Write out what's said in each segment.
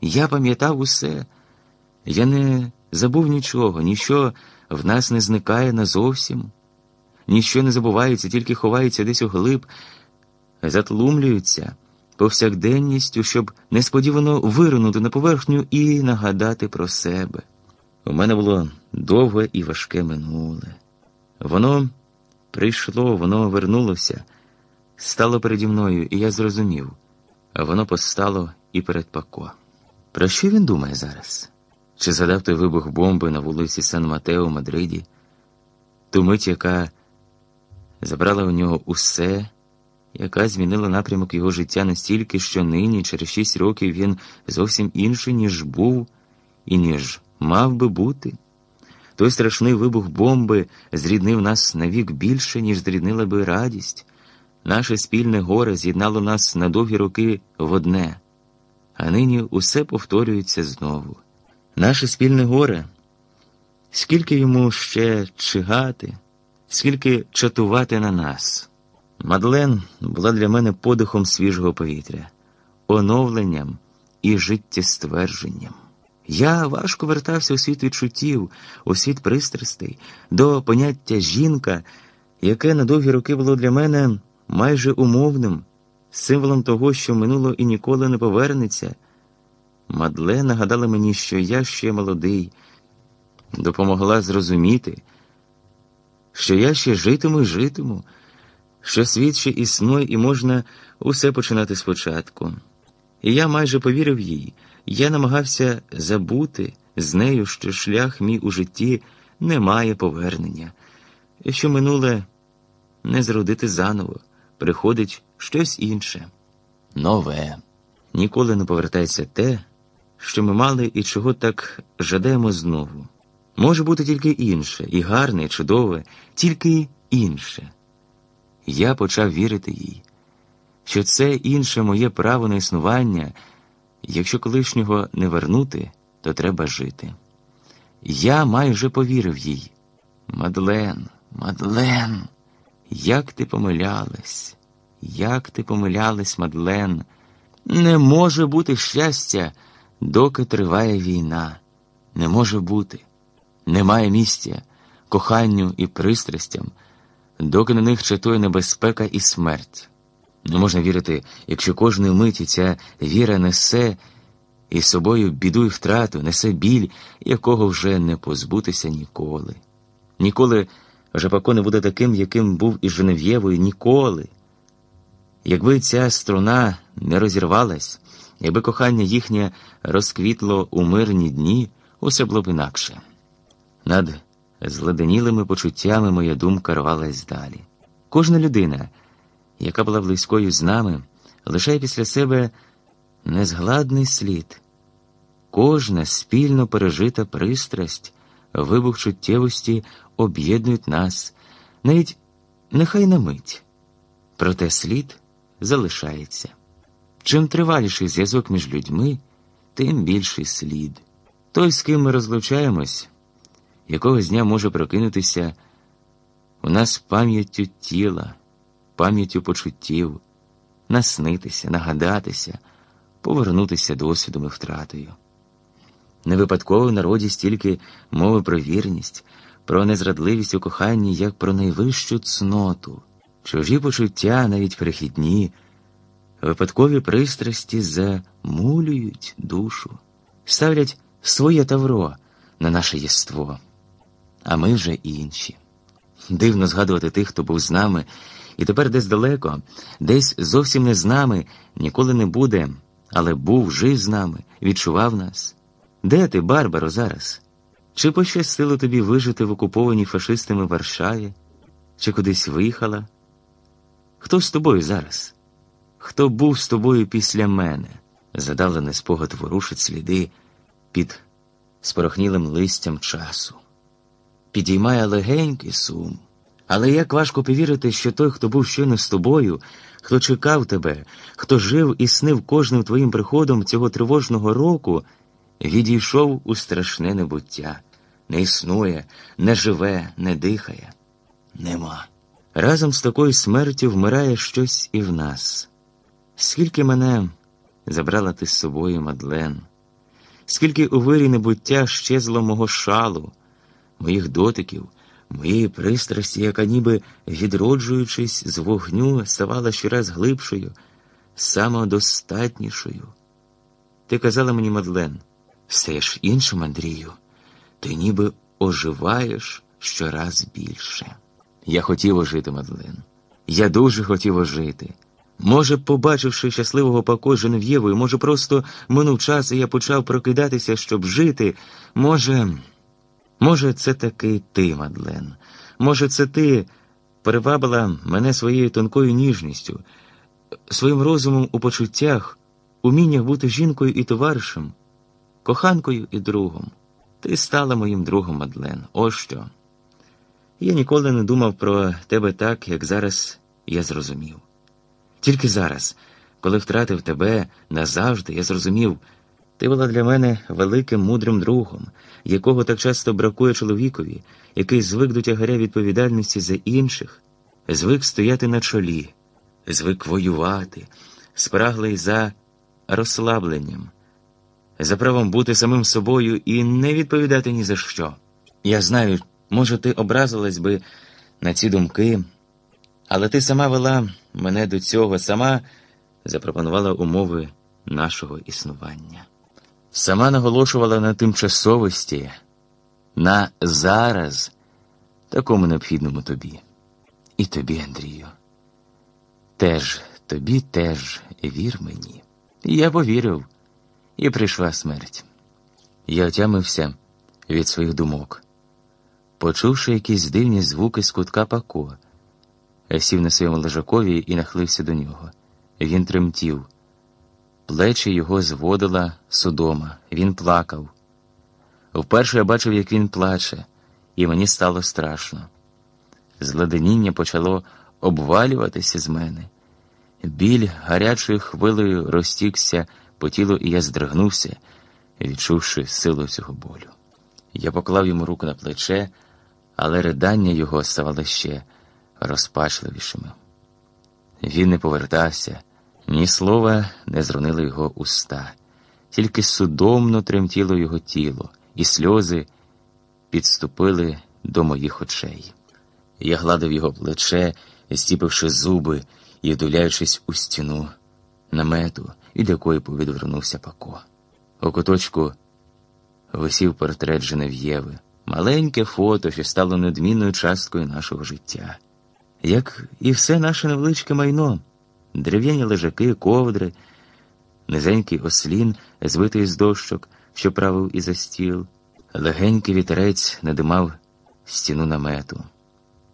Я пам'ятав усе, я не забув нічого, ніщо в нас не зникає назовсім, ніщо не забувається, тільки ховається десь у глиб, затлумлюються повсякденністю, щоб несподівано виринути на поверхню і нагадати про себе. У мене було довге і важке минуле. Воно прийшло, воно вернулося, стало переді мною, і я зрозумів, воно постало і перед Пако. Про що він думає зараз? Чи згадав той вибух бомби на вулиці Сан Матео в Мадриді, ту мить, яка забрала у нього усе, яка змінила напрямок його життя настільки, що нині, через шість років, він зовсім інший, ніж був і ніж мав би бути? Той страшний вибух бомби зріднив нас навік більше, ніж зріднила би радість. Наше спільне горе з'єднало нас на довгі роки в одне, а нині усе повторюється знову. Наше спільне горе, скільки йому ще чигати, скільки чатувати на нас. Мадлен була для мене подихом свіжого повітря, оновленням і життєствердженням. Я важко вертався у світ відчуттів, у світ пристрастей, до поняття жінка, яке на довгі роки було для мене майже умовним, символом того, що минуло і ніколи не повернеться. Мадле нагадала мені, що я ще молодий, допомогла зрозуміти, що я ще житиму і житиму, що світ ще існує і можна усе починати спочатку. І я майже повірив їй. Я намагався забути з нею, що шлях мій у житті не має повернення, і що минуле не зродити заново, приходить щось інше, нове. Ніколи не повертається те, що ми мали і чого так жадаємо знову. Може бути тільки інше, і гарне, і чудове, тільки інше. Я почав вірити їй, що це інше моє право на існування. Якщо колишнього не вернути, то треба жити. Я майже повірив їй. Мадлен, Мадлен, як ти помилялась, як ти помилялась, Мадлен, не може бути щастя, доки триває війна. Не може бути. Немає місця коханню і пристрастям, доки на них чатує небезпека і смерть. Не можна вірити, якщо кожної миті ця віра несе із собою біду й втрату, несе біль, якого вже не позбутися ніколи. Ніколи Жапако не буде таким, яким був із Женев'євою, ніколи. Якби ця струна не розірвалась, якби кохання їхнє розквітло у мирні дні, усе було б інакше. Над зледенілими почуттями моя думка рвалась далі. Кожна людина яка була близькою з нами, лишає після себе незгладний слід. Кожна спільно пережита пристрасть, вибух чуттєвості об'єднують нас, навіть нехай на мить, проте слід залишається. Чим триваліший зв'язок між людьми, тим більший слід. Той, з ким ми розлучаємось, якогось дня може прокинутися у нас пам'яттю тіла пам'яттю почуттів, наснитися, нагадатися, повернутися досвідом і втратою. Не випадково в народі стільки мови про вірність, про незрадливість у коханні, як про найвищу цноту, чужі почуття, навіть перехідні, випадкові пристрасті замулюють душу, ставлять своє тавро на наше єство, а ми вже інші. Дивно згадувати тих, хто був з нами і тепер десь далеко, десь зовсім не з нами, ніколи не буде, але був, жив з нами, відчував нас. Де ти, Барбаро, зараз? Чи пощастило тобі вижити в окупованій фашистами Варшаві, чи кудись виїхала? Хто з тобою зараз? Хто був з тобою після мене? Задавлений спогад ворушить сліди під спорохнілим листям часу. Підіймає легенький сум. Але як важко повірити, що той, хто був щойно з тобою, хто чекав тебе, хто жив і снив кожним твоїм приходом цього тривожного року, відійшов у страшне небуття, не існує, не живе, не дихає. Нема. Разом з такою смертю вмирає щось і в нас. Скільки мене забрала ти з собою, Мадлен, скільки у вирі небуття щезло мого шалу, моїх дотиків, моєї пристрасті, яка, ніби відроджуючись з вогню, ставала щораз глибшою, самодостатнішою. Ти казала мені, Мадлен, стаєш іншим, Андрію, ти ніби оживаєш щораз більше. Я хотів ожити, Мадлен. Я дуже хотів ожити. Може, побачивши щасливого Пако Женев'євою, може, просто минув час, і я почав прокидатися, щоб жити. Може, може, це таки ти, Мадлен. Може, це ти перевабила мене своєю тонкою ніжністю, своїм розумом у почуттях, уміннях бути жінкою і товаришем, коханкою і другом. Ти стала моїм другом, Мадлен. Ось що. Я ніколи не думав про тебе так, як зараз я зрозумів. Тільки зараз, коли втратив тебе назавжди, я зрозумів, ти була для мене великим мудрим другом, якого так часто бракує чоловікові, який звик до тягаря відповідальності за інших, звик стояти на чолі, звик воювати, спраглий за розслабленням, за правом бути самим собою і не відповідати ні за що. Я знаю, може, ти образилась би на ці думки. Але ти сама вела мене до цього, сама запропонувала умови нашого існування, сама наголошувала на тимчасовості, на зараз, такому необхідному тобі. І тобі, Андрію. Теж, тобі теж вір мені. Я повірив, і прийшла смерть. Я отямився від своїх думок, почувши якісь дивні звуки з кутка пако Я сів на своєму лежакові і нахилився до нього. Він тремтів. Плечі його зводила судома, він плакав. Вперше я бачив, як він плаче, і мені стало страшно. Зладеніння почало обвалюватися з мене. Біль гарячою хвилею розтікся по тілу, і я здригнувся, відчувши силу цього болю. Я поклав йому руку на плече, але ридання його ставало ще розпачливішими. Він не повертався, ні слова не зронили його уста, тільки судомно тремтіло його тіло, і сльози підступили до моїх очей. Я гладив його плече, стіпивши зуби і вдивляючись у стіну намету, від якої повідвернувся Пако. У куточку висів портрет Женев'єви, маленьке фото, що стало недмінною часткою нашого життя як і все наше невеличке майно, дерев'яні лежаки, ковдри, низенький ослін, збитий з дощок, що правив і за стіл, легенький вітерець надимав стіну намету.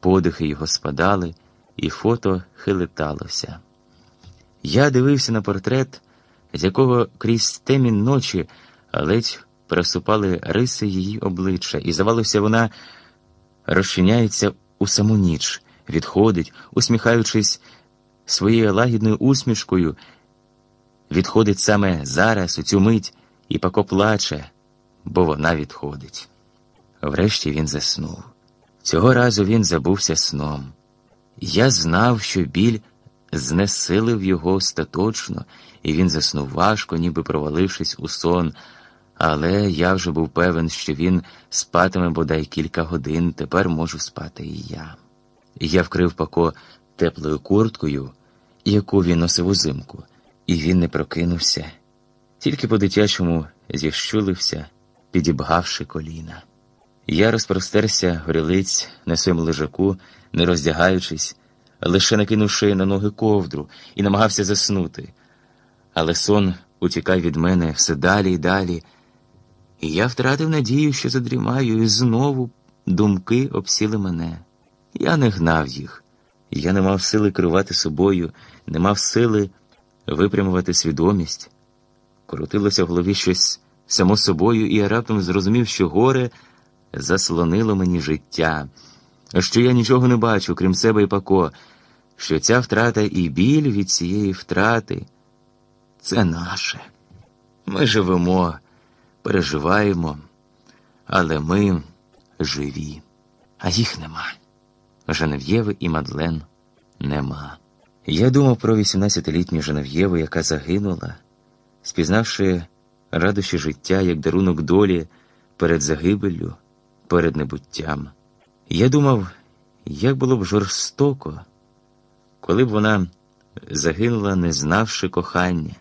Подихи його спадали, і фото хилиталося. Я дивився на портрет, з якого крізь темінь ночі ледь просупали риси її обличчя, і, здавалося, вона розчиняється у саму ніч відходить, усміхаючись своєю лагідною усмішкою, відходить саме зараз, у цю мить, і Пако плаче, бо вона відходить. Врешті він заснув. Цього разу він забувся сном. Я знав, що біль знесилив його остаточно, і він заснув важко, ніби провалившись у сон. Але я вже був певен, що він спатиме бодай кілька годин, тепер можу спати і я. Я вкрив Пако теплою курткою, яку він носив узимку, і він не прокинувся, тільки по-дитячому зіщулився, підібгавши коліна. Я розпростерся горілиць на своєму лежаку, не роздягаючись, лише накинувши на ноги ковдру і намагався заснути. Але сон утікав від мене все далі і далі, і я втратив надію, що задрімаю, і знову думки обсіли мене. Я не гнав їх, я не мав сили керувати собою, не мав сили випрямувати свідомість. Крутилося в голові щось само собою, і я раптом зрозумів, що горе заслонило мені життя, що я нічого не бачу, крім себе і пако, що ця втрата і біль від цієї втрати це наше. Ми живемо, переживаємо, але ми живі, а їх немає. Женев'єви і Мадлен нема. Я думав про 18-літню Женев'єву, яка загинула, спізнавши радощі життя, як дарунок долі перед загибеллю, перед небуттям. Я думав, як було б жорстоко, коли б вона загинула, не знавши кохання.